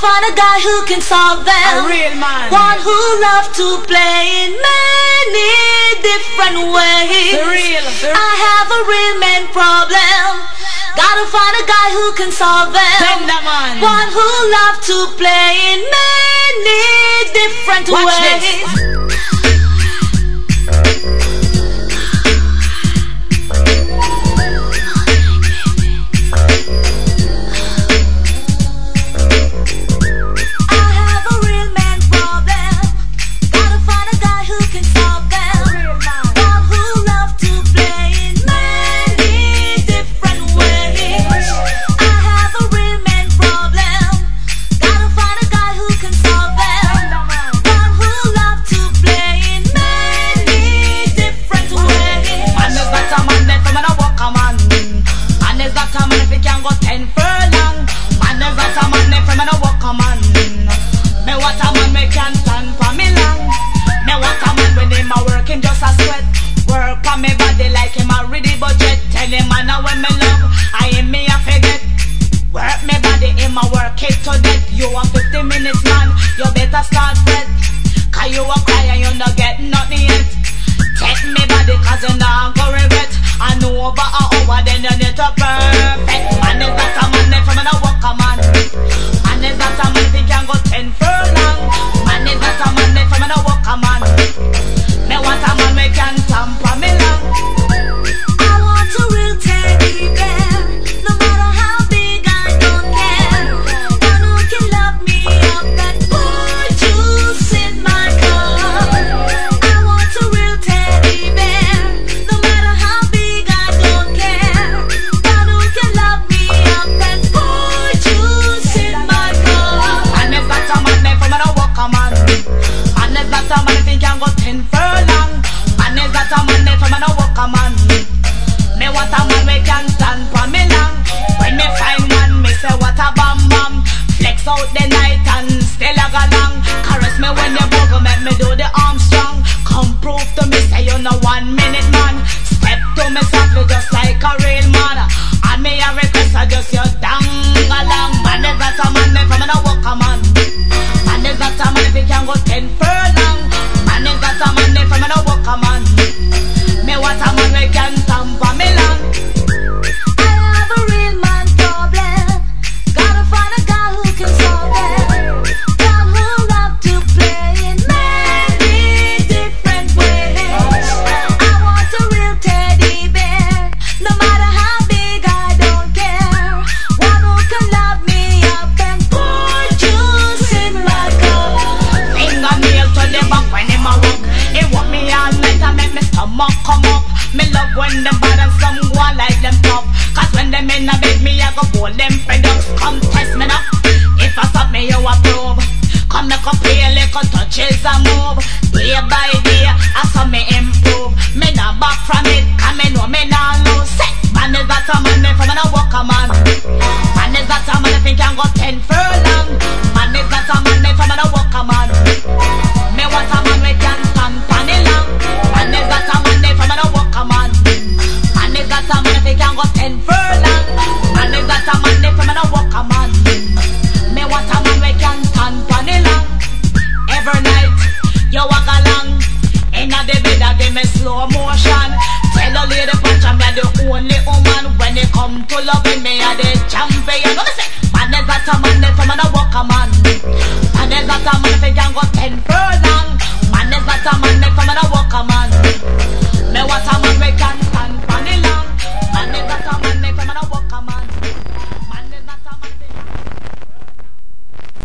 find a guy who can solve them. A real man. One who loves to play in many different ways. The real, the real. I have a real man problem. Gotta find a guy who can solve them. One who loves to play in many many different Watch ways. This. and go ten furlong. Man is that a man, they from a walk a man. Me want a man we can stand for me long. When me find man, me say what a bam bam. Flex out the night and still a galang. Caress when them bad and some who like them tough. Cause when them in a bed, me I go pull them fed up. Come test me up If I stop me, you a approve. Come make a play, like a touches a move. Day by day, I saw me improve. Me not back from it. want a man, if I'm a walk a man. Me want a man we can stand for panilla. Every night, you walk along. In the bed, I give me slow motion. Tell a lady punch, I'm the only woman. When it come to loving me, I the champion. Gonna say, man is not a man, if I'm a walk a man. Man is not a man, if I can go ten furlong. Man is not a man, if I'm a